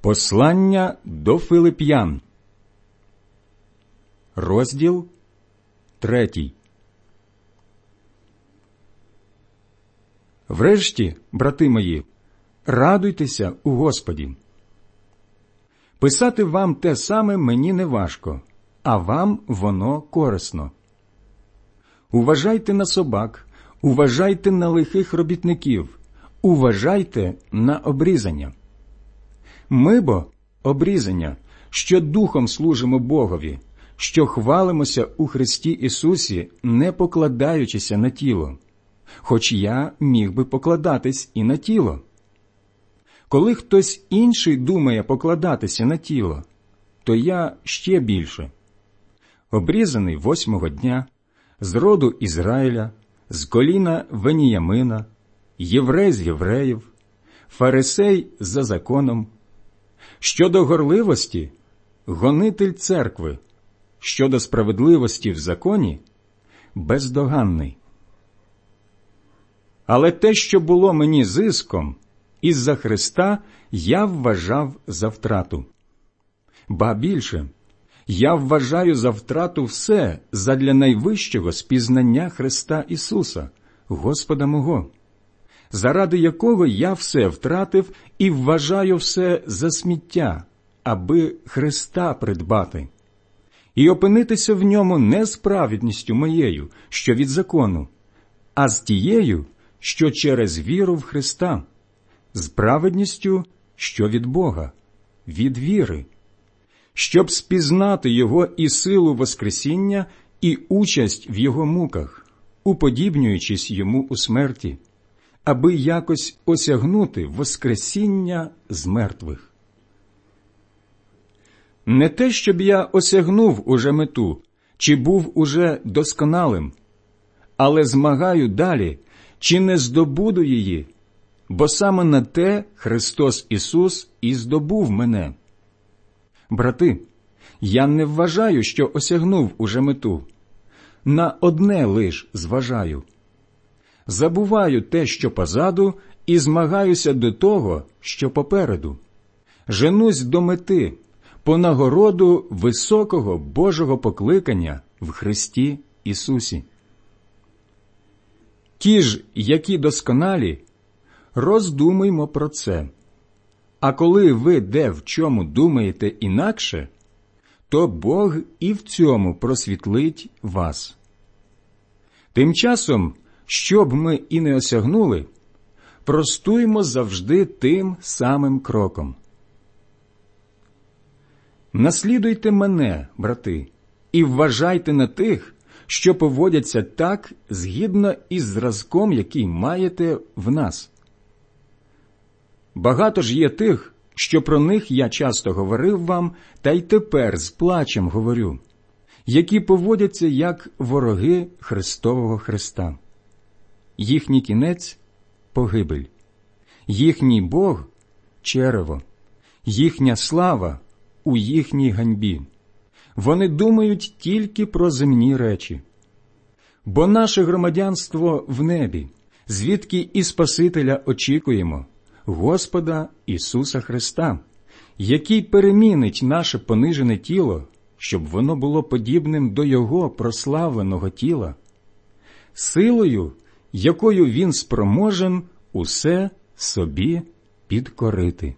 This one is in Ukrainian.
Послання до Филип'ян, розділ третій. Врешті, брати мої, радуйтеся у Господі. Писати вам те саме мені не важко, а вам воно корисно. Уважайте на собак, уважайте на лихих робітників, уважайте на обрізання. Ми бо обрізання, що духом служимо Богові, що хвалимося у Христі Ісусі, не покладаючися на тіло, хоч я міг би покладатись і на тіло. Коли хтось інший думає покладатися на тіло, то я ще більше. Обрізаний восьмого дня, з роду Ізраїля, з коліна Веніямина, єврей з євреїв, фарисей за законом. Щодо горливості гонитель церкви, щодо справедливості в законі бездоганний. Але те, що було мені зиском, із-за Христа я вважав за втрату. Ба більше, я вважаю за втрату все задля найвищого спізнання Христа Ісуса, Господа мого заради якого я все втратив і вважаю все за сміття, аби Христа придбати, і опинитися в ньому не з праведністю моєю, що від закону, а з тією, що через віру в Христа, з праведністю, що від Бога, від віри, щоб спізнати Його і силу Воскресіння, і участь в Його муках, уподібнюючись йому у смерті аби якось осягнути Воскресіння з мертвих. Не те, щоб я осягнув уже мету, чи був уже досконалим, але змагаю далі, чи не здобуду її, бо саме на те Христос Ісус і здобув мене. Брати, я не вважаю, що осягнув уже мету. На одне лиш зважаю забуваю те, що позаду, і змагаюся до того, що попереду. Женусь до мети, по нагороду високого Божого покликання в Христі Ісусі. Ті ж, які досконалі, роздумуймо про це. А коли ви де в чому думаєте інакше, то Бог і в цьому просвітлить вас. Тим часом що б ми і не осягнули, простуймо завжди тим самим кроком. Наслідуйте мене, брати, і вважайте на тих, що поводяться так згідно із зразком, який маєте в нас. Багато ж є тих, що про них я часто говорив вам, та й тепер з плачем говорю, які поводяться як вороги Христового Христа їхній кінець погибель, їхній Бог черево, їхня слава у їхній ганьбі. Вони думають тільки про земні речі. Бо наше громадянство в небі, звідки і Спасителя очікуємо, Господа Ісуса Христа, який перемінить наше понижене тіло, щоб воно було подібним до Його прославленого тіла, силою якою він спроможен усе собі підкорити.